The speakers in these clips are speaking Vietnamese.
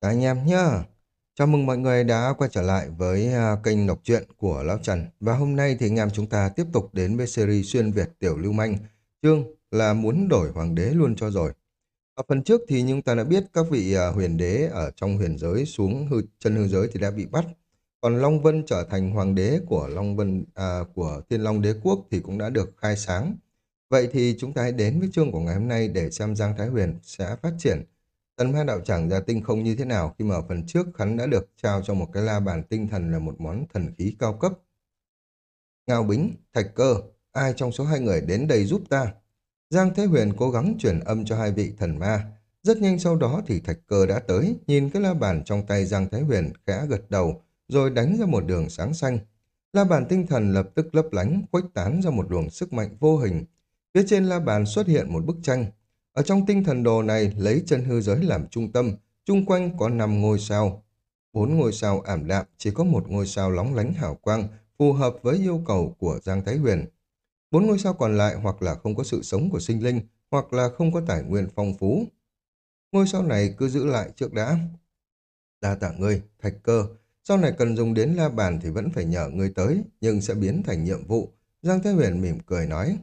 Các anh em nhá. Chào mừng mọi người đã quay trở lại với à, kênh đọc truyện của Lão Trần. Và hôm nay thì anh em chúng ta tiếp tục đến với series xuyên Việt Tiểu Lưu Manh. Chương là muốn đổi hoàng đế luôn cho rồi. Ở phần trước thì chúng ta đã biết các vị à, huyền đế ở trong huyền giới xuống hư, chân hư giới thì đã bị bắt. Còn Long Vân trở thành hoàng đế của Long Vân à, của Thiên Long Đế Quốc thì cũng đã được khai sáng. Vậy thì chúng ta hãy đến với chương của ngày hôm nay để xem Giang Thái Huyền sẽ phát triển Tần ma đạo chẳng ra tinh không như thế nào khi mà ở phần trước hắn đã được trao cho một cái la bàn tinh thần là một món thần khí cao cấp. Ngao Bính, Thạch Cơ, ai trong số hai người đến đây giúp ta? Giang Thế Huyền cố gắng truyền âm cho hai vị thần ma. Rất nhanh sau đó thì Thạch Cơ đã tới, nhìn cái la bàn trong tay Giang Thế Huyền khẽ gật đầu, rồi đánh ra một đường sáng xanh. La bàn tinh thần lập tức lấp lánh, khuếch tán ra một luồng sức mạnh vô hình. Phía trên la bàn xuất hiện một bức tranh, ở trong tinh thần đồ này lấy chân hư giới làm trung tâm, chung quanh có 5 ngôi sao. bốn ngôi sao ảm đạm, chỉ có một ngôi sao lóng lánh hào quang, phù hợp với yêu cầu của Giang Thái Huyền. Bốn ngôi sao còn lại hoặc là không có sự sống của sinh linh, hoặc là không có tài nguyên phong phú. Ngôi sao này cứ giữ lại trước đã. Đa tạ ngươi, thạch cơ. Sau này cần dùng đến la bàn thì vẫn phải nhờ ngươi tới, nhưng sẽ biến thành nhiệm vụ. Giang Thái Huyền mỉm cười nói.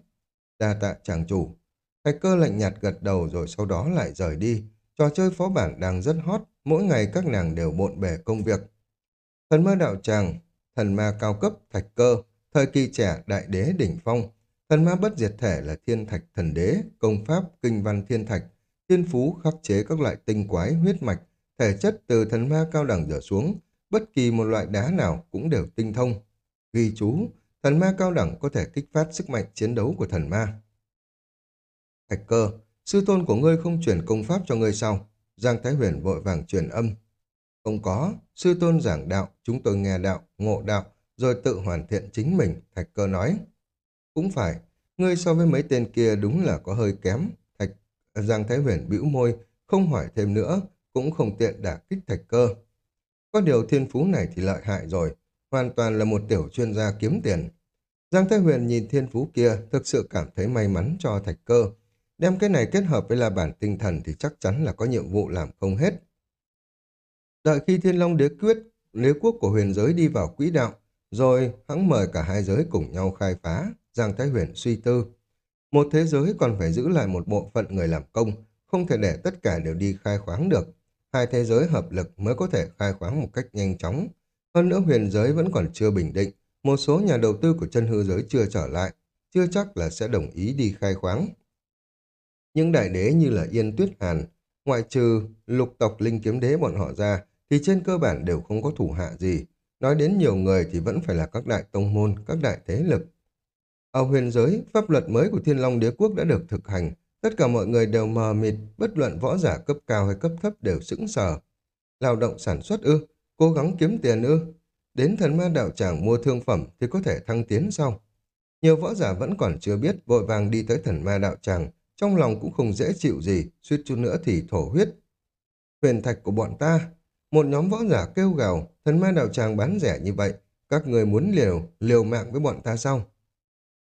Đa tạ chàng chủ, Thạch cơ lạnh nhạt gật đầu rồi sau đó lại rời đi. Trò chơi phó bản đang rất hot, mỗi ngày các nàng đều bộn bề công việc. Thần ma đạo tràng, thần ma cao cấp, thạch cơ, thời kỳ trẻ đại đế đỉnh phong, thần ma bất diệt thể là thiên thạch thần đế, công pháp, kinh văn thiên thạch, thiên phú khắc chế các loại tinh quái, huyết mạch, thể chất từ thần ma cao đẳng trở xuống, bất kỳ một loại đá nào cũng đều tinh thông. Ghi chú, thần ma cao đẳng có thể kích phát sức mạnh chiến đấu của thần ma. Thạch cơ, sư tôn của ngươi không chuyển công pháp cho ngươi sao? Giang Thái Huyền vội vàng truyền âm. Không có, sư tôn giảng đạo, chúng tôi nghe đạo, ngộ đạo, rồi tự hoàn thiện chính mình, Thạch cơ nói. Cũng phải, ngươi so với mấy tên kia đúng là có hơi kém. Thạch Giang Thái Huyền bĩu môi, không hỏi thêm nữa, cũng không tiện đả kích Thạch cơ. Có điều thiên phú này thì lợi hại rồi, hoàn toàn là một tiểu chuyên gia kiếm tiền. Giang Thái Huyền nhìn thiên phú kia, thực sự cảm thấy may mắn cho Thạch cơ, Đem cái này kết hợp với la bản tinh thần thì chắc chắn là có nhiệm vụ làm không hết. Đợi khi Thiên Long đế quyết, đế quốc của huyền giới đi vào quỹ đạo, rồi hắn mời cả hai giới cùng nhau khai phá, Giang Thái Huyền suy tư. Một thế giới còn phải giữ lại một bộ phận người làm công, không thể để tất cả đều đi khai khoáng được. Hai thế giới hợp lực mới có thể khai khoáng một cách nhanh chóng. Hơn nữa huyền giới vẫn còn chưa bình định, một số nhà đầu tư của chân hư giới chưa trở lại, chưa chắc là sẽ đồng ý đi khai khoáng. Những đại đế như là Yên Tuyết Hàn, ngoại trừ lục tộc linh kiếm đế bọn họ ra, thì trên cơ bản đều không có thủ hạ gì. Nói đến nhiều người thì vẫn phải là các đại tông môn, các đại thế lực. Ở huyền giới, pháp luật mới của Thiên Long Đế Quốc đã được thực hành. Tất cả mọi người đều mờ mịt, bất luận võ giả cấp cao hay cấp thấp đều sững sờ. Lao động sản xuất ư, cố gắng kiếm tiền ư. Đến thần ma đạo tràng mua thương phẩm thì có thể thăng tiến sau. Nhiều võ giả vẫn còn chưa biết, vội vàng đi tới thần ma đạo tràng, trong lòng cũng không dễ chịu gì, suýt chút nữa thì thổ huyết. Huyền thạch của bọn ta, một nhóm võ giả kêu gào, thần ma đạo tràng bán rẻ như vậy, các người muốn liều, liều mạng với bọn ta sao?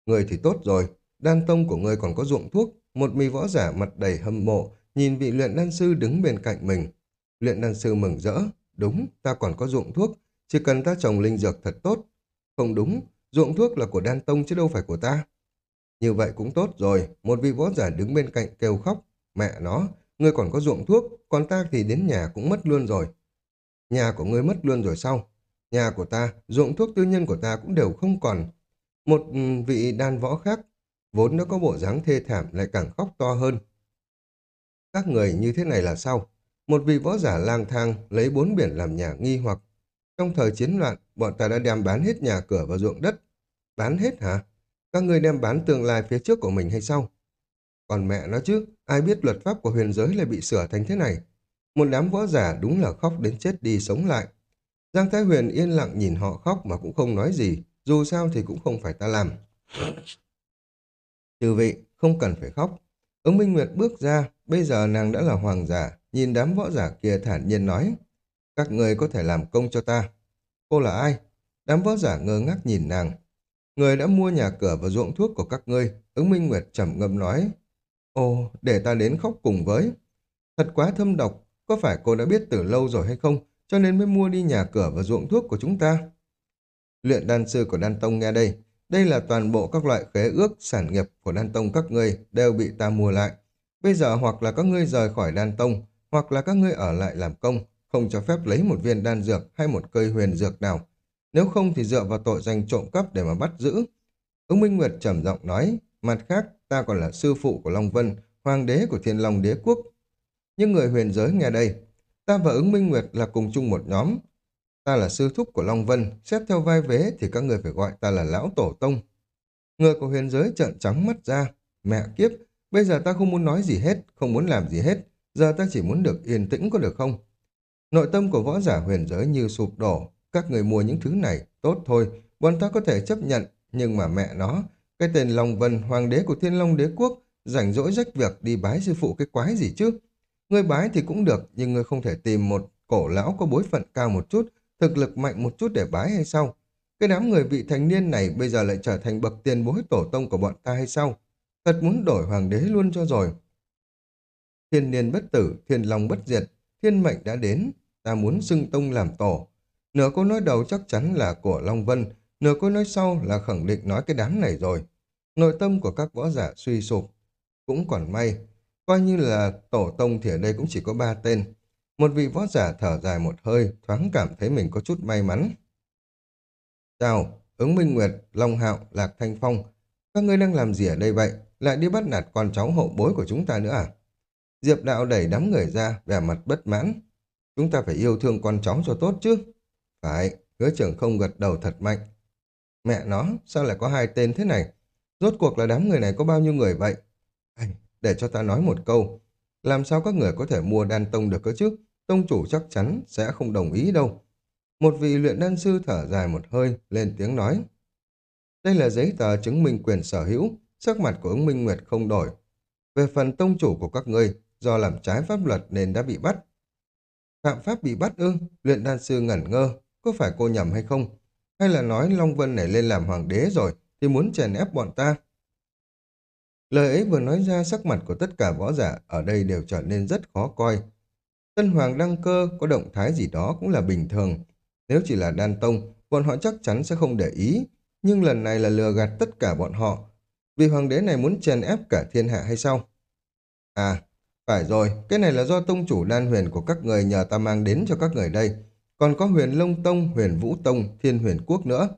Người thì tốt rồi, đan tông của người còn có ruộng thuốc, một mì võ giả mặt đầy hâm mộ, nhìn vị luyện đan sư đứng bên cạnh mình. Luyện đan sư mừng rỡ, đúng, ta còn có ruộng thuốc, chỉ cần ta trồng linh dược thật tốt. Không đúng, ruộng thuốc là của đan tông chứ đâu phải của ta. Như vậy cũng tốt rồi, một vị võ giả đứng bên cạnh kêu khóc. Mẹ nó, ngươi còn có ruộng thuốc, còn ta thì đến nhà cũng mất luôn rồi. Nhà của ngươi mất luôn rồi sao? Nhà của ta, ruộng thuốc tư nhân của ta cũng đều không còn. Một ừ, vị đan võ khác, vốn đã có bộ dáng thê thảm lại càng khóc to hơn. Các người như thế này là sao? Một vị võ giả lang thang lấy bốn biển làm nhà nghi hoặc. Trong thời chiến loạn, bọn ta đã đem bán hết nhà cửa và ruộng đất. Bán hết hả? Các ngươi đem bán tương lai phía trước của mình hay sao? Còn mẹ nó chứ, ai biết luật pháp của huyền giới lại bị sửa thành thế này? Một đám võ giả đúng là khóc đến chết đi sống lại. Giang Thái Huyền yên lặng nhìn họ khóc mà cũng không nói gì, dù sao thì cũng không phải ta làm. Trừ vị, không cần phải khóc. Ứng Minh Nguyệt bước ra, bây giờ nàng đã là hoàng giả, nhìn đám võ giả kia thản nhiên nói. Các người có thể làm công cho ta. Cô là ai? Đám võ giả ngơ ngác nhìn nàng, Người đã mua nhà cửa và ruộng thuốc của các ngươi, ứng minh nguyệt trầm ngâm nói. Ồ, để ta đến khóc cùng với. Thật quá thâm độc, có phải cô đã biết từ lâu rồi hay không, cho nên mới mua đi nhà cửa và ruộng thuốc của chúng ta? Luyện đan sư của đan tông nghe đây, đây là toàn bộ các loại khế ước sản nghiệp của đan tông các ngươi đều bị ta mua lại. Bây giờ hoặc là các ngươi rời khỏi đan tông, hoặc là các ngươi ở lại làm công, không cho phép lấy một viên đan dược hay một cây huyền dược nào. Nếu không thì dựa vào tội danh trộm cắp để mà bắt giữ. Ứng Minh Nguyệt trầm giọng nói, mặt khác ta còn là sư phụ của Long Vân, hoàng đế của Thiên Long đế quốc. Nhưng người huyền giới nghe đây, ta và ứng Minh Nguyệt là cùng chung một nhóm. Ta là sư thúc của Long Vân, xét theo vai vế thì các người phải gọi ta là lão tổ tông. Người của huyền giới trợn trắng mắt ra, mẹ kiếp, bây giờ ta không muốn nói gì hết, không muốn làm gì hết, giờ ta chỉ muốn được yên tĩnh có được không? Nội tâm của võ giả huyền giới như sụp đổ, các người mua những thứ này, tốt thôi, bọn ta có thể chấp nhận, nhưng mà mẹ nó, cái tên Long Vân, hoàng đế của Thiên Long đế quốc, rảnh rỗi rách việc đi bái sư phụ cái quái gì chứ? Người bái thì cũng được, nhưng người không thể tìm một cổ lão có bối phận cao một chút, thực lực mạnh một chút để bái hay sao? Cái đám người vị thành niên này bây giờ lại trở thành bậc tiền bối tổ tông của bọn ta hay sao? Thật muốn đổi hoàng đế luôn cho rồi. Thiên niên bất tử, thiên long bất diệt, thiên mệnh đã đến, ta muốn xưng tông làm tổ. Nửa câu nói đầu chắc chắn là của Long Vân, nửa câu nói sau là khẳng định nói cái đám này rồi. Nội tâm của các võ giả suy sụp. Cũng còn may, coi như là tổ tông thì ở đây cũng chỉ có ba tên. Một vị võ giả thở dài một hơi, thoáng cảm thấy mình có chút may mắn. Chào, ứng Minh Nguyệt, Long Hạo, Lạc Thanh Phong. Các ngươi đang làm gì ở đây vậy? Lại đi bắt nạt con cháu hậu bối của chúng ta nữa à? Diệp đạo đẩy đám người ra, vẻ mặt bất mãn. Chúng ta phải yêu thương con cháu cho tốt chứ. Phải, hứa trưởng không gật đầu thật mạnh. Mẹ nó, sao lại có hai tên thế này? Rốt cuộc là đám người này có bao nhiêu người vậy? để cho ta nói một câu. Làm sao các người có thể mua đan tông được cơ chứ? Tông chủ chắc chắn sẽ không đồng ý đâu. Một vị luyện đan sư thở dài một hơi, lên tiếng nói. Đây là giấy tờ chứng minh quyền sở hữu, sắc mặt của ứng minh nguyệt không đổi. Về phần tông chủ của các ngươi, do làm trái pháp luật nên đã bị bắt. Phạm pháp bị bắt ư, luyện đan sư ngẩn ngơ, có phải cô nhầm hay không? Hay là nói Long Vân này lên làm hoàng đế rồi, thì muốn chèn ép bọn ta? Lời ấy vừa nói ra sắc mặt của tất cả võ giả ở đây đều trở nên rất khó coi. Tân Hoàng đăng cơ có động thái gì đó cũng là bình thường. Nếu chỉ là đan tông, bọn họ chắc chắn sẽ không để ý. Nhưng lần này là lừa gạt tất cả bọn họ. Vì hoàng đế này muốn chèn ép cả thiên hạ hay sao? À, phải rồi, cái này là do tông chủ đan huyền của các người nhờ ta mang đến cho các người đây. Còn có huyền Long Tông, huyền Vũ Tông, thiên huyền quốc nữa.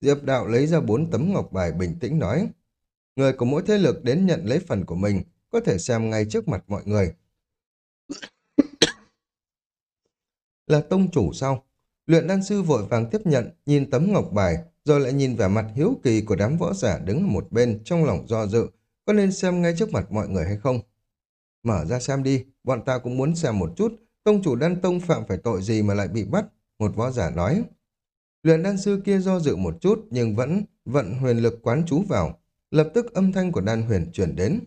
Diệp đạo lấy ra bốn tấm ngọc bài bình tĩnh nói. Người của mỗi thế lực đến nhận lấy phần của mình, có thể xem ngay trước mặt mọi người. là tông chủ sao? Luyện đan sư vội vàng tiếp nhận, nhìn tấm ngọc bài, rồi lại nhìn vẻ mặt hiếu kỳ của đám võ giả đứng ở một bên trong lòng do dự, có nên xem ngay trước mặt mọi người hay không? Mở ra xem đi, bọn ta cũng muốn xem một chút, tông chủ đan tông phạm phải tội gì mà lại bị bắt, một võ giả nói. Luyện đan sư kia do dự một chút nhưng vẫn vận huyền lực quán chú vào, lập tức âm thanh của đan huyền chuyển đến.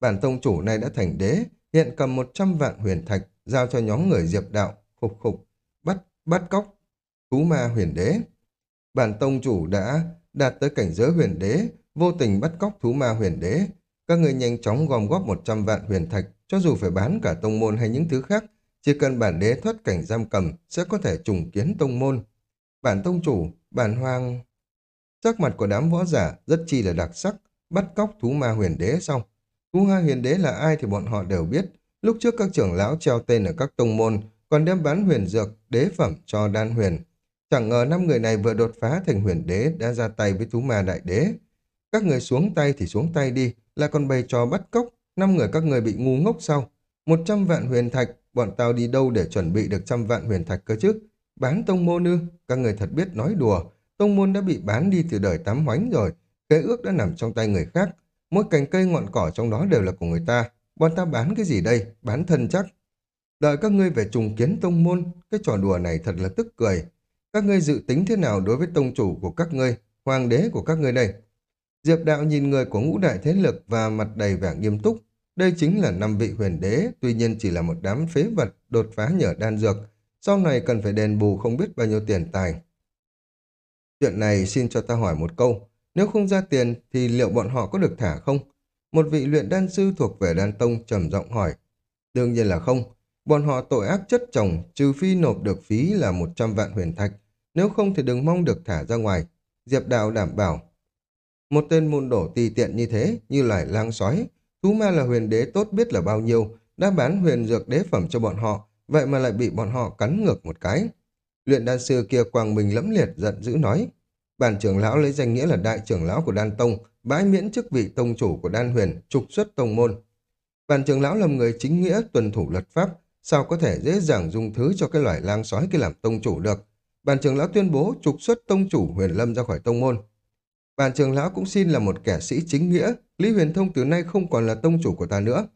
Bản tông chủ này đã thành đế, hiện cầm 100 vạn huyền thạch, giao cho nhóm người diệp đạo, khục khục, bắt, bắt cóc, thú ma huyền đế. Bản tông chủ đã đạt tới cảnh giới huyền đế, vô tình bắt cóc thú ma huyền đế. Các người nhanh chóng gom góp 100 vạn huyền thạch, cho dù phải bán cả tông môn hay những thứ khác, chỉ cần bản đế thoát cảnh giam cầm sẽ có thể trùng kiến tông môn. Bản tông chủ, bản hoàng... Sắc mặt của đám võ giả rất chi là đặc sắc, bắt cóc thú ma huyền đế xong. Thú ma huyền đế là ai thì bọn họ đều biết. Lúc trước các trưởng lão treo tên ở các tông môn, còn đem bán huyền dược, đế phẩm cho đan huyền. Chẳng ngờ năm người này vừa đột phá thành huyền đế đã ra tay với thú ma đại đế. Các người xuống tay thì xuống tay đi, là còn bày trò bắt cóc, năm người các người bị ngu ngốc sau. Một trăm vạn huyền thạch, bọn tao đi đâu để chuẩn bị được trăm vạn huyền thạch cơ chứ? Bán tông môn ư? Các người thật biết nói đùa. Tông môn đã bị bán đi từ đời tám hoánh rồi. Kế ước đã nằm trong tay người khác. Mỗi cành cây ngọn cỏ trong đó đều là của người ta. Bọn ta bán cái gì đây? Bán thân chắc. Đợi các ngươi về trùng kiến tông môn, cái trò đùa này thật là tức cười. Các ngươi dự tính thế nào đối với tông chủ của các ngươi, hoàng đế của các ngươi đây? Diệp đạo nhìn người của ngũ đại thế lực và mặt đầy vẻ nghiêm túc. Đây chính là năm vị huyền đế, tuy nhiên chỉ là một đám phế vật đột phá nhờ đan dược. Sau này cần phải đền bù không biết bao nhiêu tiền tài. Chuyện này xin cho ta hỏi một câu. Nếu không ra tiền thì liệu bọn họ có được thả không? Một vị luyện đan sư thuộc về đan tông trầm giọng hỏi. Đương nhiên là không. bọn họ tội ác chất chồng, trừ phi nộp được phí là 100 vạn huyền thạch, nếu không thì đừng mong được thả ra ngoài. Diệp Đạo đảm bảo. Một tên môn đổ tùy tiện như thế, như loài lang sói, thú ma là huyền đế tốt biết là bao nhiêu, đã bán huyền dược đế phẩm cho bọn họ, vậy mà lại bị bọn họ cắn ngược một cái. Luyện đan sư kia quang mình lẫm liệt giận dữ nói. Bản trưởng lão lấy danh nghĩa là đại trưởng lão của đan tông, bãi miễn chức vị tông chủ của đan huyền, trục xuất tông môn. Bản trưởng lão là người chính nghĩa, tuân thủ luật pháp, sao có thể dễ dàng dung thứ cho cái loài lang sói kia làm tông chủ được. Bản trưởng lão tuyên bố trục xuất tông chủ huyền lâm ra khỏi tông môn. Bản trưởng lão cũng xin là một kẻ sĩ chính nghĩa, Lý Huyền Thông từ nay không còn là tông chủ của ta nữa.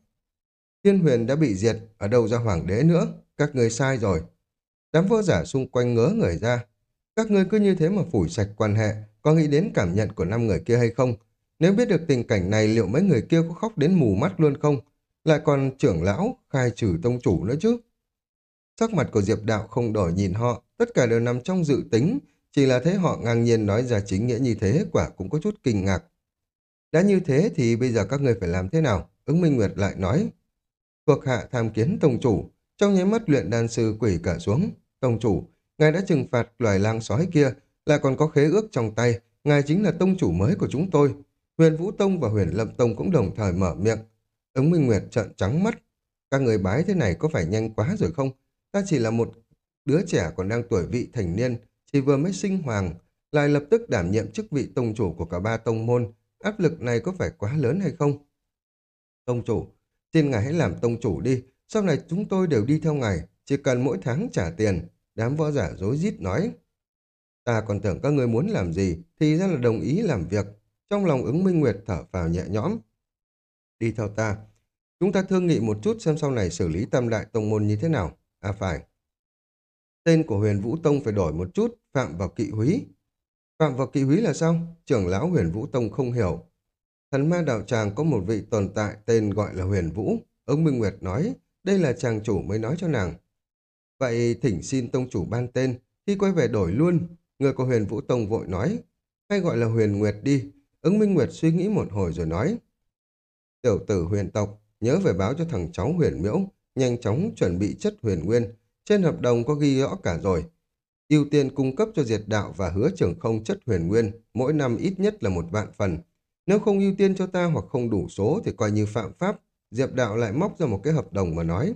Thiên huyền đã bị diệt, ở đâu ra hoàng đế nữa, các người sai rồi. Đám võ giả xung quanh ngớ người ra. Các người cứ như thế mà phủi sạch quan hệ, có nghĩ đến cảm nhận của năm người kia hay không? Nếu biết được tình cảnh này liệu mấy người kia có khóc đến mù mắt luôn không? Lại còn trưởng lão khai trừ tông chủ nữa chứ? Sắc mặt của Diệp Đạo không đổi nhìn họ, tất cả đều nằm trong dự tính, chỉ là thấy họ ngang nhiên nói ra chính nghĩa như thế quả cũng có chút kinh ngạc. Đã như thế thì bây giờ các người phải làm thế nào? Ứng Minh Nguyệt lại nói. Thuộc hạ tham kiến tông chủ, trong nháy mắt luyện đan sư quỷ cả xuống. Tông chủ, ngài đã trừng phạt loài lang sói kia, lại còn có khế ước trong tay, ngài chính là tông chủ mới của chúng tôi. Huyền Vũ Tông và Huyền Lâm Tông cũng đồng thời mở miệng. Ứng Minh Nguyệt trợn trắng mắt. Các người bái thế này có phải nhanh quá rồi không? Ta chỉ là một đứa trẻ còn đang tuổi vị thành niên, thì vừa mới sinh hoàng, lại lập tức đảm nhiệm chức vị tông chủ của cả ba tông môn. Áp lực này có phải quá lớn hay không? Tông chủ, xin ngài hãy làm tông chủ đi. Sau này chúng tôi đều đi theo ngài, chỉ cần mỗi tháng trả tiền. Đám võ giả dối rít nói. Ta còn tưởng các người muốn làm gì, thì ra là đồng ý làm việc. Trong lòng ứng minh nguyệt thở vào nhẹ nhõm. Đi theo ta. Chúng ta thương nghị một chút xem sau này xử lý tam đại tông môn như thế nào. À phải. Tên của huyền Vũ Tông phải đổi một chút, phạm vào kỵ húy. Phạm vào kỵ húy là sao? Trưởng lão huyền Vũ Tông không hiểu. Thần ma đạo tràng có một vị tồn tại tên gọi là huyền Vũ. Ông Minh Nguyệt nói, đây là chàng chủ mới nói cho nàng. Vậy thỉnh xin tông chủ ban tên, khi quay về đổi luôn. Người của huyền Vũ Tông vội nói, hay gọi là huyền Nguyệt đi. Ứng Minh Nguyệt suy nghĩ một hồi rồi nói, tiểu tử huyền tộc, nhớ về báo cho thằng cháu huyền miễu, nhanh chóng chuẩn bị chất huyền nguyên. Trên hợp đồng có ghi rõ cả rồi ưu tiên cung cấp cho diệt đạo và hứa trưởng không chất huyền nguyên, mỗi năm ít nhất là một vạn phần. Nếu không ưu tiên cho ta hoặc không đủ số thì coi như phạm pháp. Diệp đạo lại móc ra một cái hợp đồng mà nói.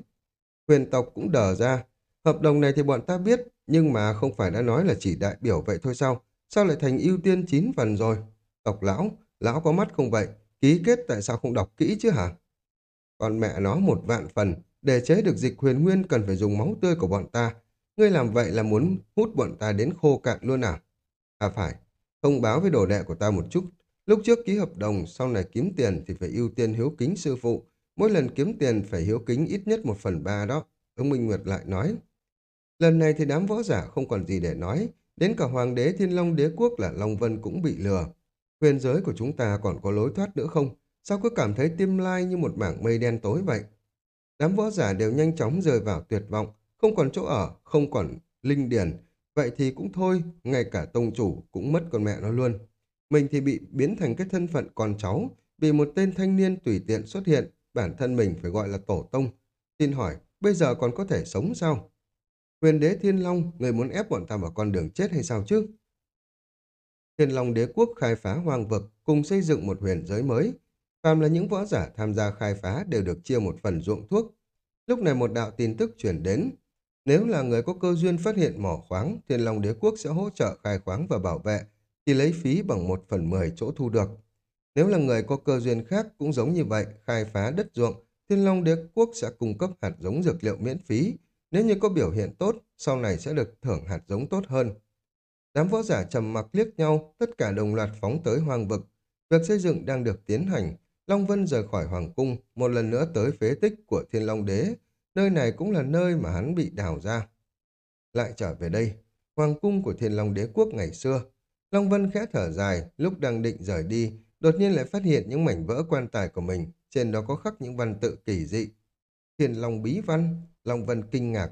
Huyền tộc cũng đờ ra. Hợp đồng này thì bọn ta biết, nhưng mà không phải đã nói là chỉ đại biểu vậy thôi sao? Sao lại thành ưu tiên chín phần rồi? Tộc lão, lão có mắt không vậy? Ký kết tại sao không đọc kỹ chứ hả? Còn mẹ nó một vạn phần, để chế được dịch huyền nguyên cần phải dùng máu tươi của bọn ta. Ngươi làm vậy là muốn hút bọn ta đến khô cạn luôn à? À phải, thông báo với đồ đệ của ta một chút. Lúc trước ký hợp đồng, sau này kiếm tiền thì phải ưu tiên hiếu kính sư phụ. Mỗi lần kiếm tiền phải hiếu kính ít nhất một phần ba đó. Ông Minh Nguyệt lại nói. Lần này thì đám võ giả không còn gì để nói. Đến cả hoàng đế thiên long đế quốc là Long Vân cũng bị lừa. Huyền giới của chúng ta còn có lối thoát nữa không? Sao cứ cảm thấy tiêm lai như một mảng mây đen tối vậy? Đám võ giả đều nhanh chóng rơi vào tuyệt vọng, không còn chỗ ở, không còn linh điển. Vậy thì cũng thôi, ngay cả tông chủ cũng mất con mẹ nó luôn. Mình thì bị biến thành cái thân phận con cháu, bị một tên thanh niên tùy tiện xuất hiện, bản thân mình phải gọi là tổ tông. Xin hỏi, bây giờ còn có thể sống sao? Huyền đế Thiên Long, người muốn ép bọn ta vào con đường chết hay sao chứ? Thiên Long đế quốc khai phá hoang vực, cùng xây dựng một huyền giới mới. Phàm là những võ giả tham gia khai phá đều được chia một phần ruộng thuốc. Lúc này một đạo tin tức chuyển đến. Nếu là người có cơ duyên phát hiện mỏ khoáng, Thiên Long đế quốc sẽ hỗ trợ khai khoáng và bảo vệ, thì lấy phí bằng một phần mười chỗ thu được. Nếu là người có cơ duyên khác cũng giống như vậy, khai phá đất ruộng, Thiên Long đế quốc sẽ cung cấp hạt giống dược liệu miễn phí. Nếu như có biểu hiện tốt, sau này sẽ được thưởng hạt giống tốt hơn. Đám võ giả trầm mặc liếc nhau, tất cả đồng loạt phóng tới hoang vực. Việc xây dựng đang được tiến hành. Long Vân rời khỏi hoàng cung, một lần nữa tới phế tích của Thiên Long Đế. Nơi này cũng là nơi mà hắn bị đào ra. Lại trở về đây, hoàng cung của Thiên Long Đế quốc ngày xưa. Long Vân khẽ thở dài, lúc đang định rời đi, đột nhiên lại phát hiện những mảnh vỡ quan tài của mình, trên đó có khắc những văn tự kỳ dị. Thiên Long Bí Văn, Long Vân kinh ngạc,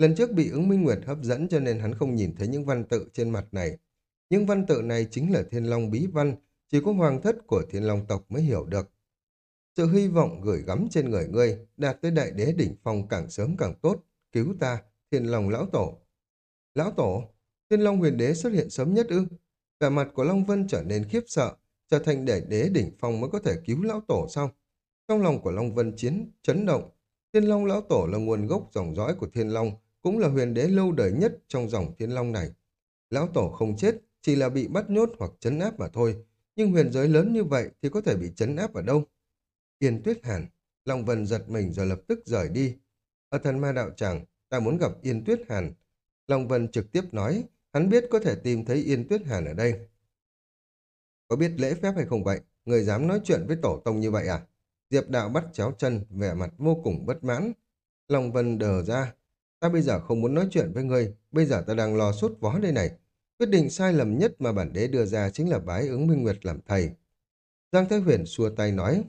Lần trước bị ứng minh nguyệt hấp dẫn cho nên hắn không nhìn thấy những văn tự trên mặt này. Những văn tự này chính là thiên long bí văn, chỉ có hoàng thất của thiên long tộc mới hiểu được. Sự hy vọng gửi gắm trên người ngươi, đạt tới đại đế đỉnh phong càng sớm càng tốt, cứu ta, thiên long lão tổ. Lão tổ, thiên long huyền đế xuất hiện sớm nhất ư? Cả mặt của Long Vân trở nên khiếp sợ, trở thành đại đế đỉnh phong mới có thể cứu lão tổ sao? Trong lòng của Long Vân chiến chấn động, thiên long lão tổ là nguồn gốc dòng dõi của thiên long, cũng là huyền đế lâu đời nhất trong dòng thiên long này. Lão tổ không chết, chỉ là bị bắt nhốt hoặc chấn áp mà thôi, nhưng huyền giới lớn như vậy thì có thể bị chấn áp ở đâu? Yên Tuyết Hàn, Long Vân giật mình rồi lập tức rời đi. Ở thần ma đạo tràng, ta muốn gặp Yên Tuyết Hàn. Long Vân trực tiếp nói, hắn biết có thể tìm thấy Yên Tuyết Hàn ở đây. Có biết lễ phép hay không vậy? Người dám nói chuyện với tổ tông như vậy à? Diệp đạo bắt chéo chân, vẻ mặt vô cùng bất mãn. Long Vân đờ ra. Ta bây giờ không muốn nói chuyện với ngươi, bây giờ ta đang lo sốt vó đây này. Quyết định sai lầm nhất mà bản đế đưa ra chính là bái ứng Minh Nguyệt làm thầy. Giang Thái Huyền xua tay nói,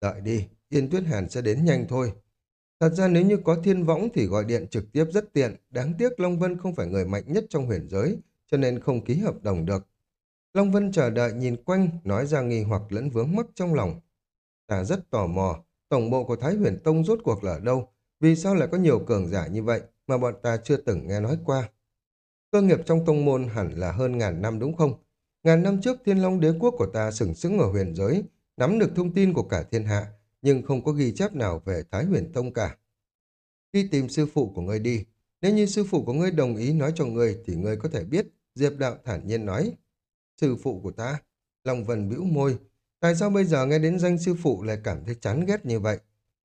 đợi đi, Yên Tuyết Hàn sẽ đến nhanh thôi. Thật ra nếu như có thiên võng thì gọi điện trực tiếp rất tiện, đáng tiếc Long Vân không phải người mạnh nhất trong huyền giới, cho nên không ký hợp đồng được. Long Vân chờ đợi nhìn quanh, nói ra nghi hoặc lẫn vướng mắc trong lòng. Ta rất tò mò, tổng bộ của Thái huyền Tông rốt cuộc là ở đâu? Vì sao lại có nhiều cường giả như vậy mà bọn ta chưa từng nghe nói qua? Cơ nghiệp trong tông môn hẳn là hơn ngàn năm đúng không? Ngàn năm trước thiên long đế quốc của ta sừng sững ở huyền giới, nắm được thông tin của cả thiên hạ, nhưng không có ghi chép nào về Thái huyền tông cả. Đi tìm sư phụ của ngươi đi, nếu như sư phụ của ngươi đồng ý nói cho ngươi thì ngươi có thể biết, Diệp đạo thản nhiên nói. Sư phụ của ta, Long Vân bĩu môi, tại sao bây giờ nghe đến danh sư phụ lại cảm thấy chán ghét như vậy?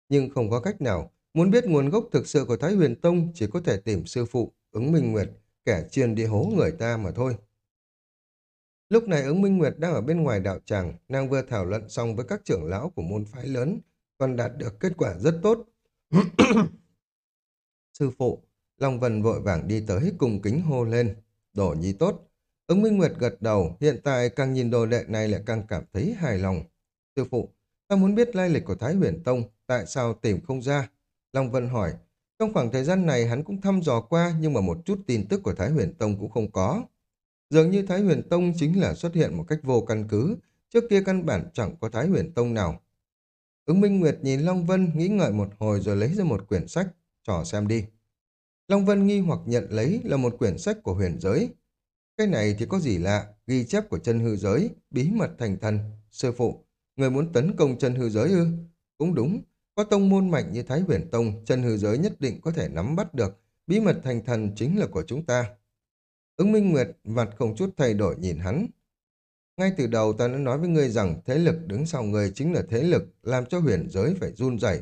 Nhưng không có cách nào, muốn biết nguồn gốc thực sự của Thái huyền tông chỉ có thể tìm sư phụ, ứng minh nguyệt, kẻ chuyên đi hố người ta mà thôi. Lúc này ứng Minh Nguyệt đang ở bên ngoài đạo tràng, nàng vừa thảo luận xong với các trưởng lão của môn phái lớn, còn đạt được kết quả rất tốt. Sư phụ, Long Vân vội vàng đi tới cùng kính hô lên, đổ nhi tốt. Ứng Minh Nguyệt gật đầu, hiện tại càng nhìn đồ đệ này lại càng cảm thấy hài lòng. Sư phụ, ta muốn biết lai lịch của Thái huyền Tông, tại sao tìm không ra? Long Vân hỏi, trong khoảng thời gian này hắn cũng thăm dò qua nhưng mà một chút tin tức của Thái huyền Tông cũng không có. Dường như Thái huyền Tông chính là xuất hiện một cách vô căn cứ, trước kia căn bản chẳng có Thái huyền Tông nào. Ứng Minh Nguyệt nhìn Long Vân nghĩ ngợi một hồi rồi lấy ra một quyển sách, trò xem đi. Long Vân nghi hoặc nhận lấy là một quyển sách của huyền giới. Cái này thì có gì lạ, ghi chép của chân hư giới, bí mật thành thần, sư phụ. Người muốn tấn công chân hư giới ư? Cũng đúng, có tông môn mạnh như Thái huyền Tông, chân hư giới nhất định có thể nắm bắt được. Bí mật thành thần chính là của chúng ta. Ứng Minh Nguyệt vặt không chút thay đổi nhìn hắn. Ngay từ đầu ta đã nói với ngươi rằng thế lực đứng sau ngươi chính là thế lực làm cho huyền giới phải run rẩy.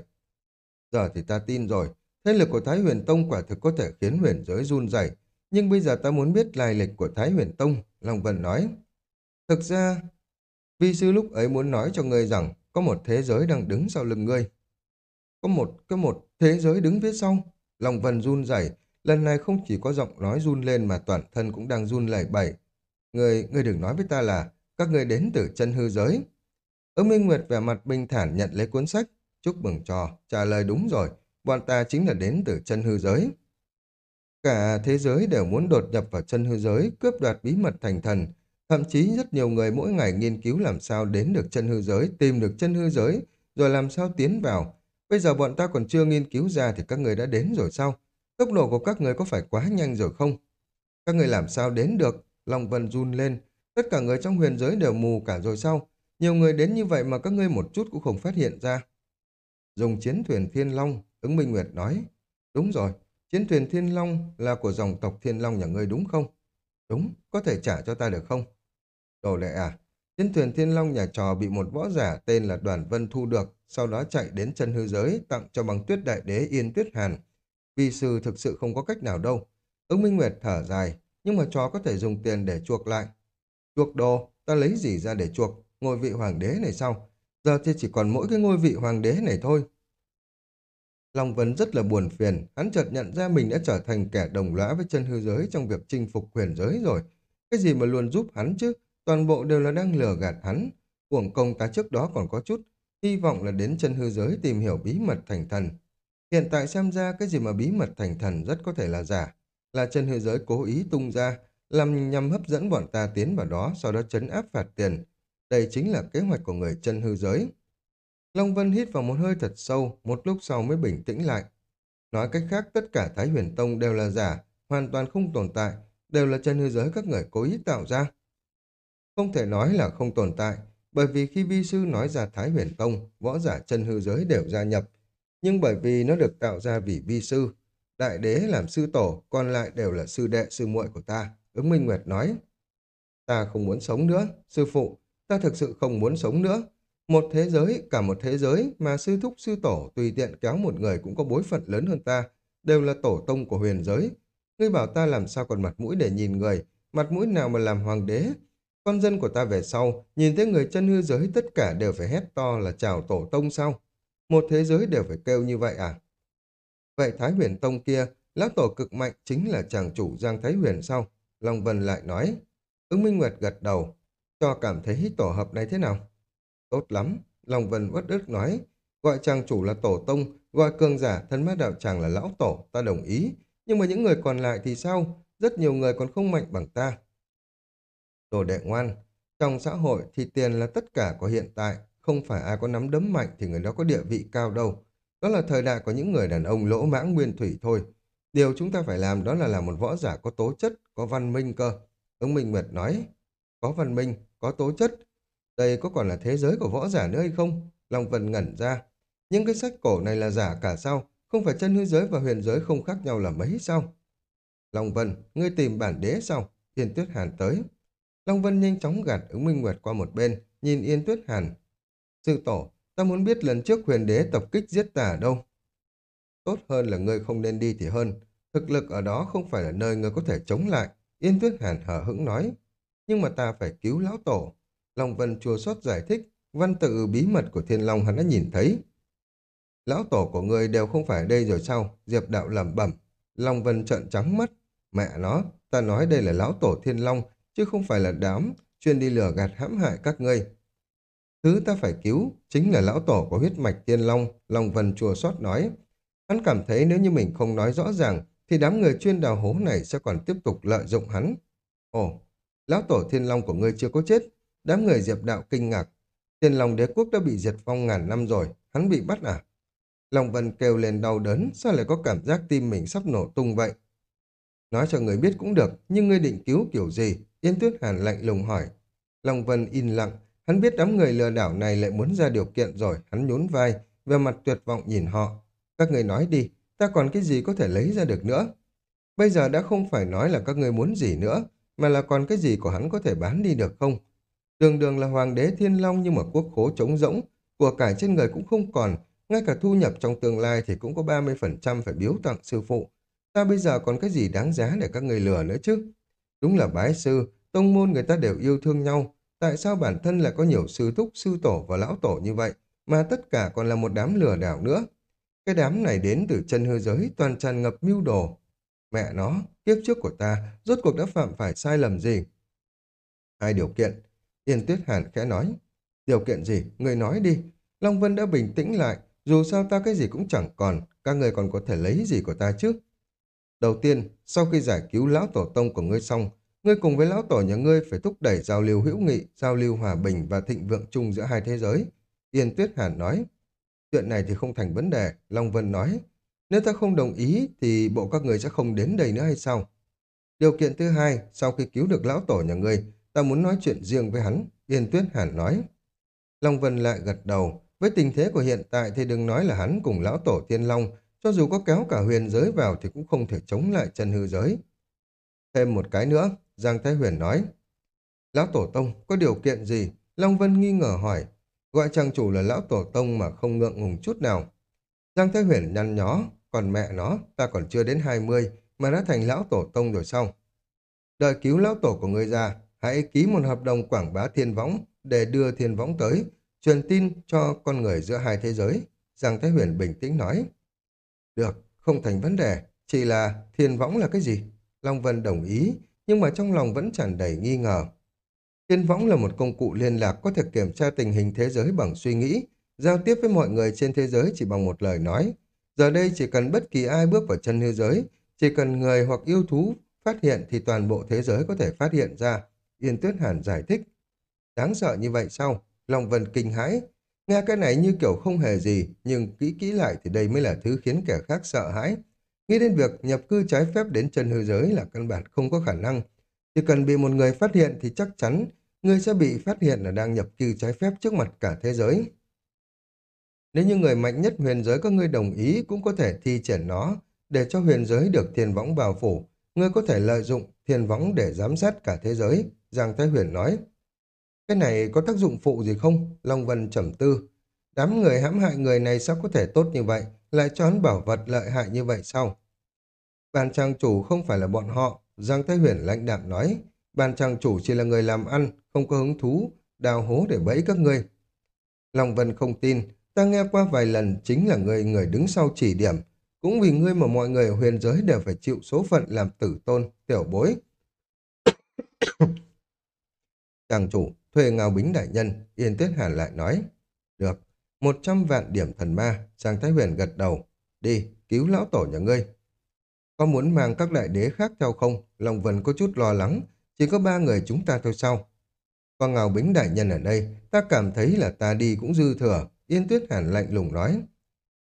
Giờ thì ta tin rồi, thế lực của Thái huyền Tông quả thực có thể khiến huyền giới run rẩy. Nhưng bây giờ ta muốn biết lai lịch của Thái huyền Tông, Long Vân nói. Thực ra, vi sư lúc ấy muốn nói cho ngươi rằng có một thế giới đang đứng sau lưng ngươi. Có một cái một thế giới đứng phía sau. Long Vân run rẩy, lần này không chỉ có giọng nói run lên mà toàn thân cũng đang run lẩy bẩy. Người, người đừng nói với ta là các người đến từ chân hư giới. Ứng Minh Nguyệt vẻ mặt bình thản nhận lấy cuốn sách. Chúc mừng trò, trả lời đúng rồi, bọn ta chính là đến từ chân hư giới. Cả thế giới đều muốn đột nhập vào chân hư giới, cướp đoạt bí mật thành thần. Thậm chí rất nhiều người mỗi ngày nghiên cứu làm sao đến được chân hư giới, tìm được chân hư giới, rồi làm sao tiến vào. Bây giờ bọn ta còn chưa nghiên cứu ra thì các người đã đến rồi sao? Tốc độ của các người có phải quá nhanh rồi không? Các người làm sao đến được? Long Vân run lên. Tất cả người trong huyền giới đều mù cả rồi sao? Nhiều người đến như vậy mà các ngươi một chút cũng không phát hiện ra. Dùng chiến thuyền Thiên Long, ứng Minh Nguyệt nói. Đúng rồi, chiến thuyền Thiên Long là của dòng tộc Thiên Long nhà ngươi đúng không? Đúng, có thể trả cho ta được không? Đồ lệ à, chiến thuyền Thiên Long nhà trò bị một võ giả tên là Đoàn Vân thu được, sau đó chạy đến chân hư giới tặng cho bằng tuyết đại đế Yên Tuyết Hàn. Vi sư thực sự không có cách nào đâu. Ứng Minh Nguyệt thở dài, nhưng mà chó có thể dùng tiền để chuộc lại. Chuộc đồ, ta lấy gì ra để chuộc? Ngôi vị hoàng đế này sao? Giờ thì chỉ còn mỗi cái ngôi vị hoàng đế này thôi. Long Vân rất là buồn phiền, hắn chợt nhận ra mình đã trở thành kẻ đồng lõa với chân hư giới trong việc chinh phục huyền giới rồi. Cái gì mà luôn giúp hắn chứ, toàn bộ đều là đang lừa gạt hắn. Uổng công ta trước đó còn có chút, hy vọng là đến chân hư giới tìm hiểu bí mật thành thần. Hiện tại xem ra cái gì mà bí mật thành thần rất có thể là giả, là chân hư giới cố ý tung ra, làm nhằm hấp dẫn bọn ta tiến vào đó, sau đó chấn áp phạt tiền. Đây chính là kế hoạch của người chân hư giới. Long Vân hít vào một hơi thật sâu, một lúc sau mới bình tĩnh lại. Nói cách khác, tất cả Thái Huyền Tông đều là giả, hoàn toàn không tồn tại, đều là chân hư giới các người cố ý tạo ra. Không thể nói là không tồn tại, bởi vì khi vi sư nói ra Thái Huyền Tông, võ giả chân hư giới đều gia nhập. Nhưng bởi vì nó được tạo ra vì vi sư, đại đế làm sư tổ, còn lại đều là sư đệ sư muội của ta. Ứng Minh Nguyệt nói, ta không muốn sống nữa, sư phụ, ta thực sự không muốn sống nữa. Một thế giới, cả một thế giới mà sư thúc sư tổ tùy tiện kéo một người cũng có bối phận lớn hơn ta, đều là tổ tông của huyền giới. Ngươi bảo ta làm sao còn mặt mũi để nhìn người, mặt mũi nào mà làm hoàng đế. Con dân của ta về sau, nhìn thấy người chân hư giới tất cả đều phải hét to là chào tổ tông sao? Một thế giới đều phải kêu như vậy à? Vậy Thái huyền tông kia, lão tổ cực mạnh chính là chàng chủ Giang Thái huyền sao? Long Vân lại nói. Ứng Minh Nguyệt gật đầu, cho cảm thấy tổ hợp này thế nào? Tốt lắm, Long Vân bất ức nói, gọi chàng chủ là tổ tông, gọi cường giả thân mát đạo chàng là lão tổ, ta đồng ý. Nhưng mà những người còn lại thì sao? Rất nhiều người còn không mạnh bằng ta. Đồ đệ ngoan, trong xã hội thì tiền là tất cả của hiện tại, không phải ai có nắm đấm mạnh thì người đó có địa vị cao đâu. Đó là thời đại của những người đàn ông lỗ mãng nguyên thủy thôi. Điều chúng ta phải làm đó là làm một võ giả có tố chất, có văn minh cơ. Ứng Minh Nguyệt nói, có văn minh, có tố chất, đây có còn là thế giới của võ giả nữa hay không? Long Vân ngẩn ra. Những cái sách cổ này là giả cả sao? Không phải chân hư giới và huyền giới không khác nhau là mấy sao? Long Vân, ngươi tìm bản đế sao? Yên Tuyết Hàn tới. Long Vân nhanh chóng gạt ứng minh nguyệt qua một bên, nhìn Yên Tuyết Hàn. Sư tổ, ta muốn biết lần trước huyền đế tập kích giết ta ở đâu? Tốt hơn là ngươi không nên đi thì hơn. Thực lực ở đó không phải là nơi ngươi có thể chống lại. Yên Tuyết Hàn hở hững nói. Nhưng mà ta phải cứu lão tổ. Long Vân chua xót giải thích, văn tự bí mật của Thiên Long hắn đã nhìn thấy. Lão tổ của người đều không phải đây rồi sao? Diệp đạo lẩm bẩm. Long Vân trợn trắng mắt. Mẹ nó, ta nói đây là lão tổ Thiên Long, chứ không phải là đám, chuyên đi lừa gạt hãm hại các ngươi. Thứ ta phải cứu chính là lão tổ của huyết mạch Thiên Long, Long Vân chùa xót nói. Hắn cảm thấy nếu như mình không nói rõ ràng, thì đám người chuyên đào hố này sẽ còn tiếp tục lợi dụng hắn. Ồ, lão tổ Thiên Long của ngươi chưa có chết, Đám người diệp đạo kinh ngạc. Thiên Long đế quốc đã bị diệt vong ngàn năm rồi, hắn bị bắt à? Long Vân kêu lên đau đớn, sao lại có cảm giác tim mình sắp nổ tung vậy? Nói cho người biết cũng được, nhưng ngươi định cứu kiểu gì? Yên Tuyết Hàn lạnh lùng hỏi. Long Vân in lặng, hắn biết đám người lừa đảo này lại muốn ra điều kiện rồi, hắn nhún vai, về mặt tuyệt vọng nhìn họ. Các người nói đi, ta còn cái gì có thể lấy ra được nữa? Bây giờ đã không phải nói là các người muốn gì nữa, mà là còn cái gì của hắn có thể bán đi được không? Đường đường là hoàng đế thiên long nhưng mà quốc khố trống rỗng, của cải trên người cũng không còn, ngay cả thu nhập trong tương lai thì cũng có 30% phải biếu tặng sư phụ. Ta bây giờ còn cái gì đáng giá để các người lừa nữa chứ? Đúng là bái sư, tông môn người ta đều yêu thương nhau. Tại sao bản thân lại có nhiều sư thúc, sư tổ và lão tổ như vậy, mà tất cả còn là một đám lừa đảo nữa? Cái đám này đến từ chân hư giới toàn tràn ngập mưu đồ. Mẹ nó, kiếp trước của ta, rốt cuộc đã phạm phải sai lầm gì? Hai điều kiện, Yên Tuyết Hàn khẽ nói. Điều kiện gì? Người nói đi. Long Vân đã bình tĩnh lại. Dù sao ta cái gì cũng chẳng còn. Các người còn có thể lấy gì của ta chứ? Đầu tiên, sau khi giải cứu lão tổ tông của ngươi xong, ngươi cùng với lão tổ nhà ngươi phải thúc đẩy giao lưu hữu nghị, giao lưu hòa bình và thịnh vượng chung giữa hai thế giới. Yên Tuyết Hàn nói. Chuyện này thì không thành vấn đề, Long Vân nói. Nếu ta không đồng ý thì bộ các người sẽ không đến đây nữa hay sao? Điều kiện thứ hai, sau khi cứu được lão tổ nhà ngươi, Ta muốn nói chuyện riêng với hắn, Yên Tuyết Hàn nói. Long Vân lại gật đầu. Với tình thế của hiện tại thì đừng nói là hắn cùng lão tổ Thiên Long, cho dù có kéo cả huyền giới vào thì cũng không thể chống lại chân hư giới. Thêm một cái nữa, Giang Thái Huyền nói. Lão Tổ Tông, có điều kiện gì? Long Vân nghi ngờ hỏi. Gọi trang chủ là Lão Tổ Tông mà không ngượng ngùng chút nào. Giang Thái Huyền nhăn nhó, còn mẹ nó, ta còn chưa đến 20 mà đã thành Lão Tổ Tông rồi xong. Đợi cứu Lão Tổ của người ra, hãy ký một hợp đồng quảng bá thiên võng để đưa thiên võng tới, truyền tin cho con người giữa hai thế giới. Giang Thái Huyền bình tĩnh nói. Được, không thành vấn đề, chỉ là thiên võng là cái gì? Long Vân đồng ý, nhưng mà trong lòng vẫn tràn đầy nghi ngờ. Thiên võng là một công cụ liên lạc có thể kiểm tra tình hình thế giới bằng suy nghĩ, giao tiếp với mọi người trên thế giới chỉ bằng một lời nói. Giờ đây chỉ cần bất kỳ ai bước vào chân thế giới, chỉ cần người hoặc yêu thú phát hiện thì toàn bộ thế giới có thể phát hiện ra. Yên Tuyết Hàn giải thích. Đáng sợ như vậy sao? Long Vân kinh hãi. Nghe cái này như kiểu không hề gì, nhưng kỹ kỹ lại thì đây mới là thứ khiến kẻ khác sợ hãi. Nghĩ đến việc nhập cư trái phép đến chân hư giới là căn bản không có khả năng. Chỉ cần bị một người phát hiện thì chắc chắn người sẽ bị phát hiện là đang nhập cư trái phép trước mặt cả thế giới. Nếu như người mạnh nhất huyền giới các ngươi đồng ý cũng có thể thi triển nó để cho huyền giới được thiên võng bao phủ. Ngươi có thể lợi dụng thiên võng để giám sát cả thế giới, Giang Thái Huyền nói. Cái này có tác dụng phụ gì không? Long Vân trầm tư. Đám người hãm hại người này sao có thể tốt như vậy, lại cho hắn bảo vật lợi hại như vậy sao? Bàn trang chủ không phải là bọn họ, Giang Thái Huyền lãnh đạm nói. Bàn trang chủ chỉ là người làm ăn, không có hứng thú, đào hố để bẫy các ngươi. Long Vân không tin, ta nghe qua vài lần chính là người người đứng sau chỉ điểm. Cũng vì ngươi mà mọi người ở huyền giới đều phải chịu số phận làm tử tôn, tiểu bối. Chàng chủ, thuê ngao bính đại nhân, Yên Tuyết Hàn lại nói. Được, một trăm vạn điểm thần ma, Giang Thái Huyền gật đầu. Đi, cứu lão tổ nhà ngươi. Có muốn mang các đại đế khác theo không? Long Vân có chút lo lắng. Chỉ có ba người chúng ta thôi sao? Có ngào bính đại nhân ở đây, ta cảm thấy là ta đi cũng dư thừa. Yên Tuyết Hàn lạnh lùng nói.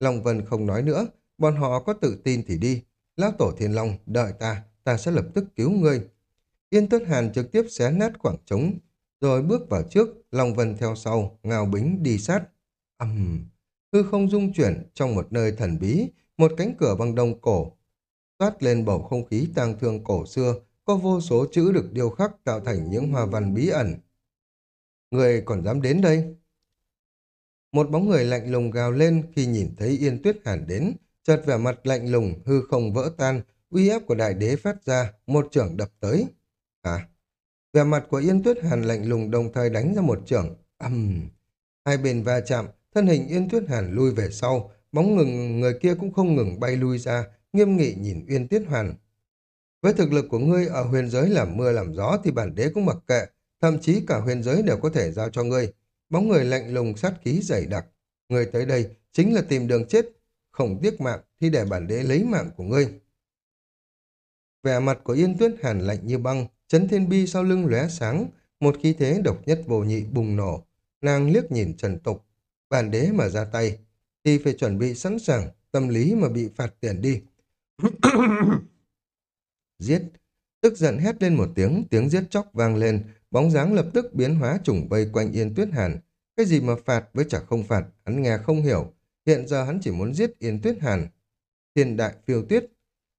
Long Vân không nói nữa. Bọn họ có tự tin thì đi. Lão Tổ Thiên Long, đợi ta, ta sẽ lập tức cứu ngươi. Yên Tuyết Hàn trực tiếp xé nát khoảng trống, rồi bước vào trước, Long Vân theo sau, ngào bính đi sát ầm hư không dung chuyển trong một nơi thần bí, một cánh cửa bằng đồng cổ. Toát lên bầu không khí tang thương cổ xưa, có vô số chữ được điêu khắc tạo thành những hoa văn bí ẩn. Người còn dám đến đây? Một bóng người lạnh lùng gào lên khi nhìn thấy Yên Tuyết Hàn đến, chợt vẻ mặt lạnh lùng, hư không vỡ tan, uy áp của đại đế phát ra, một trưởng đập tới. À, vẻ mặt của Yên Tuyết Hàn lạnh lùng đồng thời đánh ra một trưởng, ầm. Hai bên va chạm, thân hình Yên Tuyết Hàn lui về sau, bóng ngừng người kia cũng không ngừng bay lui ra, nghiêm nghị nhìn Yên Tuyết Hàn. Với thực lực của ngươi ở huyền giới làm mưa làm gió thì bản đế cũng mặc kệ, thậm chí cả huyền giới đều có thể giao cho ngươi. Bóng người lạnh lùng sát khí dày đặc. Ngươi tới đây chính là tìm đường chết, không tiếc mạng thì để bản đế lấy mạng của ngươi. Vẻ mặt của Yên Tuyết Hàn lạnh như băng, chấn thiên bi sau lưng lóe sáng, một khí thế độc nhất vô nhị bùng nổ. Nàng liếc nhìn Trần Tục, bản đế mà ra tay, thì phải chuẩn bị sẵn sàng, tâm lý mà bị phạt tiền đi. giết! Tức giận hét lên một tiếng, tiếng giết chóc vang lên, bóng dáng lập tức biến hóa trùng vây quanh Yên Tuyết Hàn. Cái gì mà phạt với chả không phạt, hắn nghe không hiểu. Hiện giờ hắn chỉ muốn giết Yên Tuyết Hàn. Thiên đại phiêu tuyết.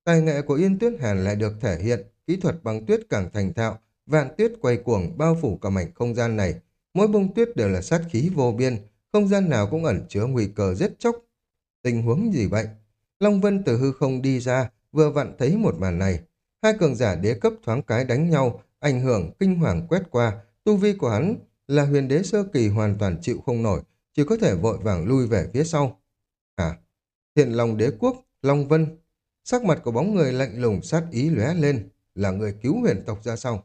Tài nghệ của Yên Tuyết Hàn lại được thể hiện, kỹ thuật băng tuyết càng thành thạo, vạn tuyết quay cuồng bao phủ cả mảnh không gian này. Mỗi bông tuyết đều là sát khí vô biên, không gian nào cũng ẩn chứa nguy cơ giết chóc. Tình huống gì vậy? Long Vân từ hư không đi ra, vừa vặn thấy một màn này. Hai cường giả đế cấp thoáng cái đánh nhau, ảnh hưởng kinh hoàng quét qua, tu vi của hắn là huyền đế sơ kỳ hoàn toàn chịu không nổi, chỉ có thể vội vàng lui về phía sau. À, thiện lòng đế quốc, Long Vân, sắc mặt của bóng người lạnh lùng sát ý lóe lên, là người cứu huyền tộc ra sau.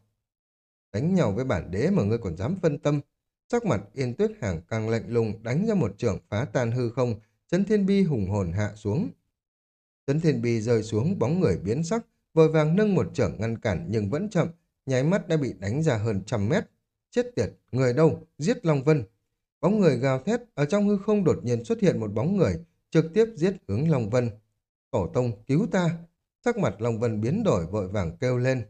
Đánh nhau với bản đế mà ngươi còn dám phân tâm, sắc mặt yên tuyết hàng càng lạnh lùng đánh ra một trưởng phá tan hư không, chấn thiên bi hùng hồn hạ xuống. Chấn thiên bi rơi xuống bóng người biến sắc, vội vàng nâng một trưởng ngăn cản nhưng vẫn chậm, nháy mắt đã bị đánh ra hơn trăm mét. Chết tiệt, người đâu, giết Long Vân. Bóng người gào thét, ở trong hư không đột nhiên xuất hiện một bóng người, trực tiếp giết hướng Long Vân. Tổ tông, cứu ta. Sắc mặt Long Vân biến đổi vội vàng kêu lên.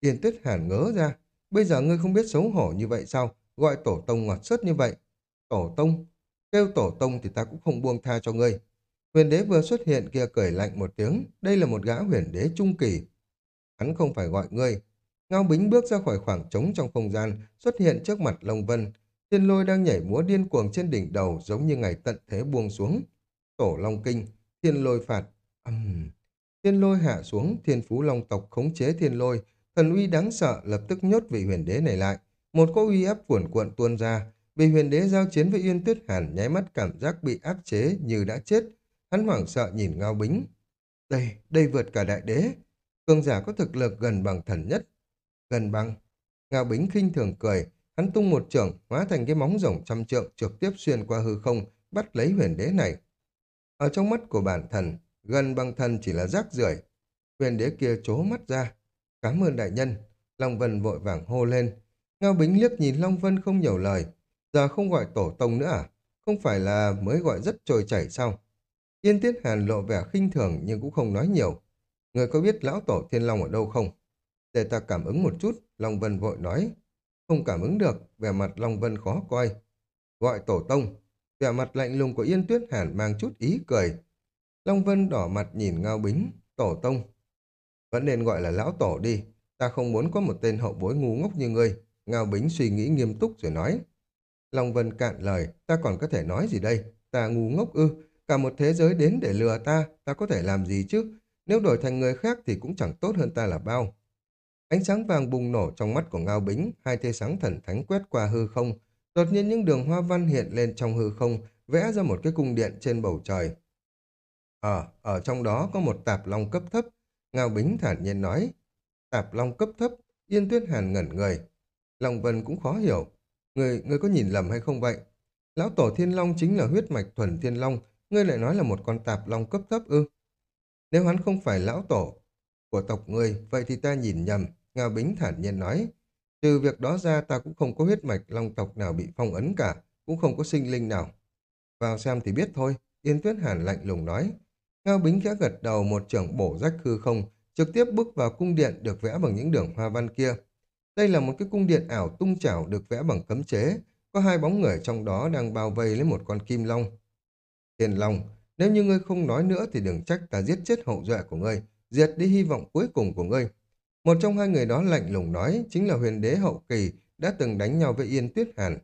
Yên tuyết hàn ngớ ra, bây giờ ngươi không biết xấu hổ như vậy sao, gọi tổ tông ngọt sớt như vậy. Tổ tông, kêu tổ tông thì ta cũng không buông tha cho ngươi. Huyền đế vừa xuất hiện kia cười lạnh một tiếng, đây là một gã huyền đế trung kỳ. Hắn không phải gọi ngươi. Ngao Bính bước ra khỏi khoảng trống trong không gian, xuất hiện trước mặt Long Vân. Thiên lôi đang nhảy múa điên cuồng trên đỉnh đầu giống như ngày tận thế buông xuống. Tổ Long Kinh, thiên lôi phạt. Uhm. Thiên lôi hạ xuống, thiên phú long tộc khống chế thiên lôi, thần uy đáng sợ lập tức nhốt vị huyền đế này lại. Một cỗ uy áp cuồn cuộn tuôn ra, vì huyền đế giao chiến với Yên Tuyết Hàn nháy mắt cảm giác bị áp chế như đã chết, Hắn hoảng sợ nhìn Ngao Bính. Đây, đây vượt cả đại đế. Cường giả có thực lực gần bằng thần nhất. Gần bằng. Ngao Bính khinh thường cười. Hắn tung một trường, hóa thành cái móng rồng trăm trượng trực tiếp xuyên qua hư không, bắt lấy huyền đế này. Ở trong mắt của bản thần, gần bằng thần chỉ là rác rưởi. Huyền đế kia chố mắt ra. Cảm ơn đại nhân. Long Vân vội vàng hô lên. Ngao Bính liếc nhìn Long Vân không nhiều lời. Giờ không gọi tổ tông nữa à? không phải là mới gọi rất trôi chảy sao? Yên Tiết Hàn lộ vẻ khinh thường nhưng cũng không nói nhiều. Người có biết lão tổ Thiên Long ở đâu không? Để ta cảm ứng một chút, Long Vân vội nói. Không cảm ứng được, vẻ mặt Long Vân khó coi. Gọi tổ tông, vẻ mặt lạnh lùng của Yên Tuyết Hàn mang chút ý cười. Long Vân đỏ mặt nhìn Ngao Bính, tổ tông. Vẫn nên gọi là lão tổ đi, ta không muốn có một tên hậu bối ngu ngốc như ngươi. Ngao Bính suy nghĩ nghiêm túc rồi nói. Long Vân cạn lời, ta còn có thể nói gì đây? Ta ngu ngốc ư, cả một thế giới đến để lừa ta, ta có thể làm gì chứ? Nếu đổi thành người khác thì cũng chẳng tốt hơn ta là bao. Ánh sáng vàng bùng nổ trong mắt của Ngao Bính, hai tia sáng thần thánh quét qua hư không. Đột nhiên những đường hoa văn hiện lên trong hư không, vẽ ra một cái cung điện trên bầu trời. Ở, ở trong đó có một tạp long cấp thấp. Ngao Bính thản nhiên nói. Tạp long cấp thấp, Yên Tuyết Hàn ngẩn người. Long Vân cũng khó hiểu. Người, người có nhìn lầm hay không vậy? Lão Tổ Thiên Long chính là huyết mạch thuần Thiên Long, ngươi lại nói là một con tạp long cấp thấp ư? Nếu hắn không phải lão tổ của tộc ngươi, vậy thì ta nhìn nhầm, Ngao Bính thản nhiên nói. Từ việc đó ra ta cũng không có huyết mạch long tộc nào bị phong ấn cả, cũng không có sinh linh nào. Vào xem thì biết thôi, Yên Tuyết Hàn lạnh lùng nói. Ngao Bính khẽ gật đầu một trưởng bổ rách hư không, trực tiếp bước vào cung điện được vẽ bằng những đường hoa văn kia. Đây là một cái cung điện ảo tung chảo được vẽ bằng cấm chế, có hai bóng người trong đó đang bao vây lấy một con kim long. Thiên Long, nếu như ngươi không nói nữa thì đừng trách ta giết chết hậu duệ của ngươi, diệt đi hy vọng cuối cùng của ngươi. Một trong hai người đó lạnh lùng nói chính là huyền đế hậu kỳ đã từng đánh nhau với Yên Tuyết Hàn.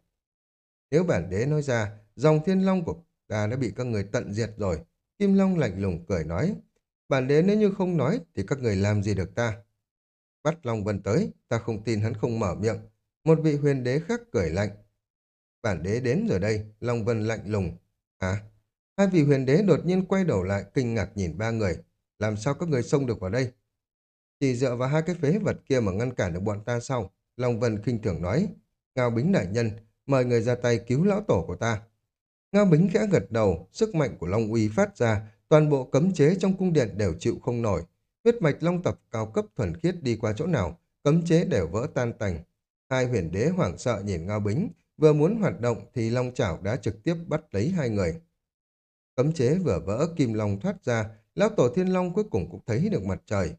Nếu bản đế nói ra, dòng thiên long của ta đã bị các người tận diệt rồi. Kim Long lạnh lùng cười nói, bản đế nếu như không nói thì các người làm gì được ta. Bắt Long Vân tới, ta không tin hắn không mở miệng. Một vị huyền đế khác cười lạnh. Bản đế đến rồi đây, Long Vân lạnh lùng. À, hai vị huyền đế đột nhiên quay đầu lại kinh ngạc nhìn ba người. Làm sao các người xông được vào đây? Chỉ dựa vào hai cái phế vật kia mà ngăn cản được bọn ta sau. Long Vân khinh thường nói. Ngao Bính đại nhân, mời người ra tay cứu lão tổ của ta. Ngao Bính khẽ gật đầu, sức mạnh của Long Uy phát ra, toàn bộ cấm chế trong cung điện đều chịu không nổi. Huyết mạch Long tập cao cấp thuần khiết đi qua chỗ nào, cấm chế đều vỡ tan tành. Hai huyền đế hoảng sợ nhìn Ngao Bính, vừa muốn hoạt động thì Long Chảo đã trực tiếp bắt lấy hai người. Cấm chế vừa vỡ, Kim Long thoát ra, lão tổ Thiên Long cuối cùng cũng thấy được mặt trời.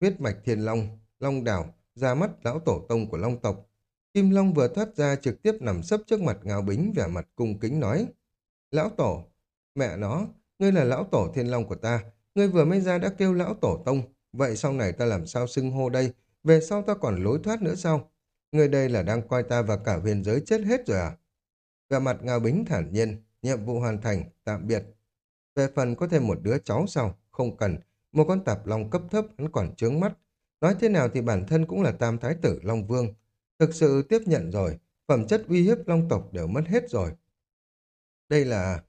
Huyết mạch Thiên Long, Long Đảo, ra mắt lão tổ tông của Long tộc. Kim Long vừa thoát ra trực tiếp nằm sấp trước mặt Ngao Bính vẻ mặt cung kính nói. Lão tổ, mẹ nó, ngươi là lão tổ Thiên Long của ta, ngươi vừa mới ra đã kêu lão tổ tông, vậy sau này ta làm sao xưng hô đây, về sau ta còn lối thoát nữa sao? Ngươi đây là đang coi ta và cả huyền giới chết hết rồi à? Vẻ mặt Ngao Bính thản nhiên, nhiệm vụ hoàn thành, tạm biệt. Về phần có thêm một đứa cháu sao? Không cần, một con tạp long cấp thấp hắn còn trướng mắt. Nói thế nào thì bản thân cũng là tam thái tử Long Vương. Thực sự tiếp nhận rồi, phẩm chất uy hiếp long tộc đều mất hết rồi. Đây là...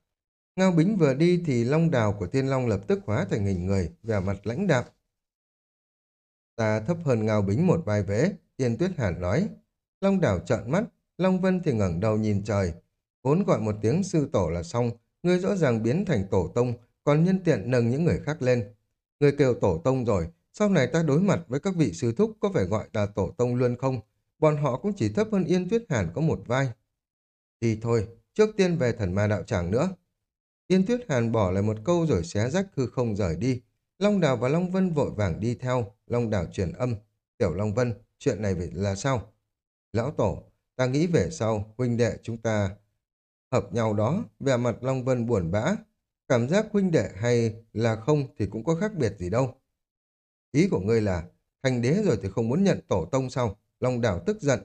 Ngao Bính vừa đi thì long đào của thiên long lập tức hóa thành hình người, vẻ mặt lãnh đạm. Ta thấp hơn Ngao Bính một vai vế, Yên Tuyết Hàn nói. Long đào trợn mắt, Long Vân thì ngẩng đầu nhìn trời. Vốn gọi một tiếng sư tổ là xong, ngươi rõ ràng biến thành tổ tông, còn nhân tiện nâng những người khác lên. Ngươi kêu tổ tông rồi, sau này ta đối mặt với các vị sư thúc có phải gọi là tổ tông luôn không? Bọn họ cũng chỉ thấp hơn Yên Tuyết Hàn có một vai. Thì thôi, trước tiên về thần ma đạo tràng nữa. Yên Tuyết Hàn bỏ lại một câu rồi xé rách hư không rời đi. Long Đào và Long Vân vội vàng đi theo. Long Đào truyền âm. Tiểu Long Vân, chuyện này là sao? Lão Tổ, ta nghĩ về sau, huynh đệ chúng ta hợp nhau đó, Về mặt Long Vân buồn bã. Cảm giác huynh đệ hay là không thì cũng có khác biệt gì đâu. Ý của ngươi là, thành đế rồi thì không muốn nhận tổ tông sao? Long Đảo tức giận.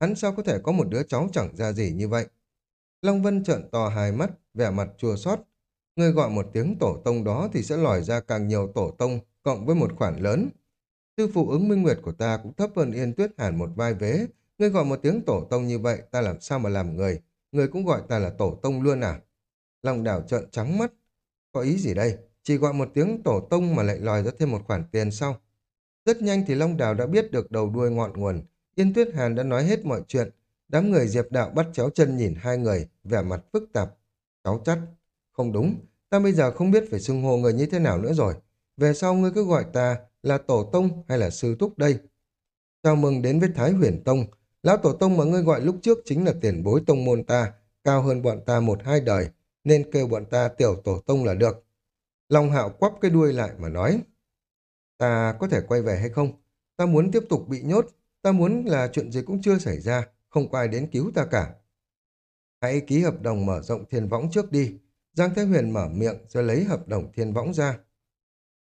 Hắn sao có thể có một đứa cháu chẳng ra gì như vậy? Long Vân trợn to hai mắt, vẻ mặt chua xót. Ngươi gọi một tiếng tổ tông đó thì sẽ lòi ra càng nhiều tổ tông, cộng với một khoản lớn. Sư phụ ứng minh nguyệt của ta cũng thấp hơn Yên Tuyết Hàn một vai vế. Ngươi gọi một tiếng tổ tông như vậy, ta làm sao mà làm người? Ngươi cũng gọi ta là tổ tông luôn à? Long đảo trợn trắng mắt. Có ý gì đây? Chỉ gọi một tiếng tổ tông mà lại lòi ra thêm một khoản tiền sau. Rất nhanh thì Long Đào đã biết được đầu đuôi ngọn nguồn. Yên Tuyết Hàn đã nói hết mọi chuyện. Đám người Diệp Đạo bắt chéo chân nhìn hai người, vẻ mặt phức tạp. Cháu chắt. Không đúng, ta bây giờ không biết phải xưng hô người như thế nào nữa rồi. Về sau ngươi cứ gọi ta là Tổ Tông hay là Sư Túc đây. Chào mừng đến với Thái Huyền Tông. Lão Tổ Tông mà ngươi gọi lúc trước chính là tiền bối tông môn ta. cao hơn bọn ta một hai đời, nên kêu bọn ta tiểu tổ tông là được. Long hạo quắp cái đuôi lại mà nói, ta có thể quay về hay không? Ta muốn tiếp tục bị nhốt, ta muốn là chuyện gì cũng chưa xảy ra, không có ai đến cứu ta cả. Hãy ký hợp đồng mở rộng thiên võng trước đi. Giang Thái Huyền mở miệng rồi lấy hợp đồng thiên võng ra.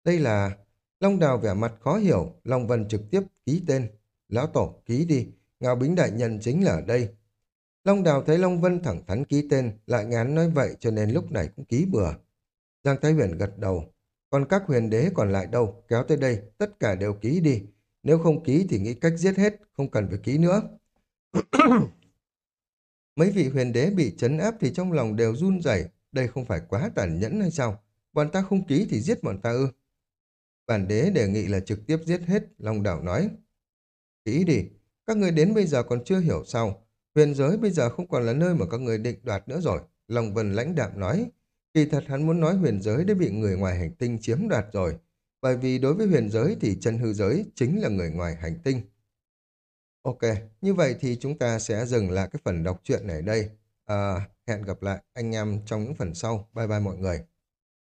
Đây là... Long Đào vẻ mặt khó hiểu, Long Vân trực tiếp ký tên. Lão Tổ ký đi, Ngao Bính Đại Nhân chính là ở đây. Long Đào thấy Long Vân thẳng thắn ký tên, lại ngán nói vậy cho nên lúc này cũng ký bừa. Giang Thái Huyền gật đầu. Còn các huyền đế còn lại đâu, kéo tới đây, tất cả đều ký đi. Nếu không ký thì nghĩ cách giết hết, không cần phải ký nữa. Mấy vị huyền đế bị chấn áp thì trong lòng đều run rẩy, đây không phải quá tàn nhẫn hay sao? Bọn ta không ký thì giết bọn ta ư? Bản đế đề nghị là trực tiếp giết hết, Long Đảo nói. Ký đi, các người đến bây giờ còn chưa hiểu sao. Huyền giới bây giờ không còn là nơi mà các người định đoạt nữa rồi. Long Vân lãnh đạm nói. Kỳ thật hắn muốn nói huyền giới đã bị người ngoài hành tinh chiếm đoạt rồi. Bởi vì đối với huyền giới thì chân hư giới chính là người ngoài hành tinh. Ok, như vậy thì chúng ta sẽ dừng lại cái phần đọc truyện này đây. À, hẹn gặp lại anh em trong những phần sau. Bye bye mọi người.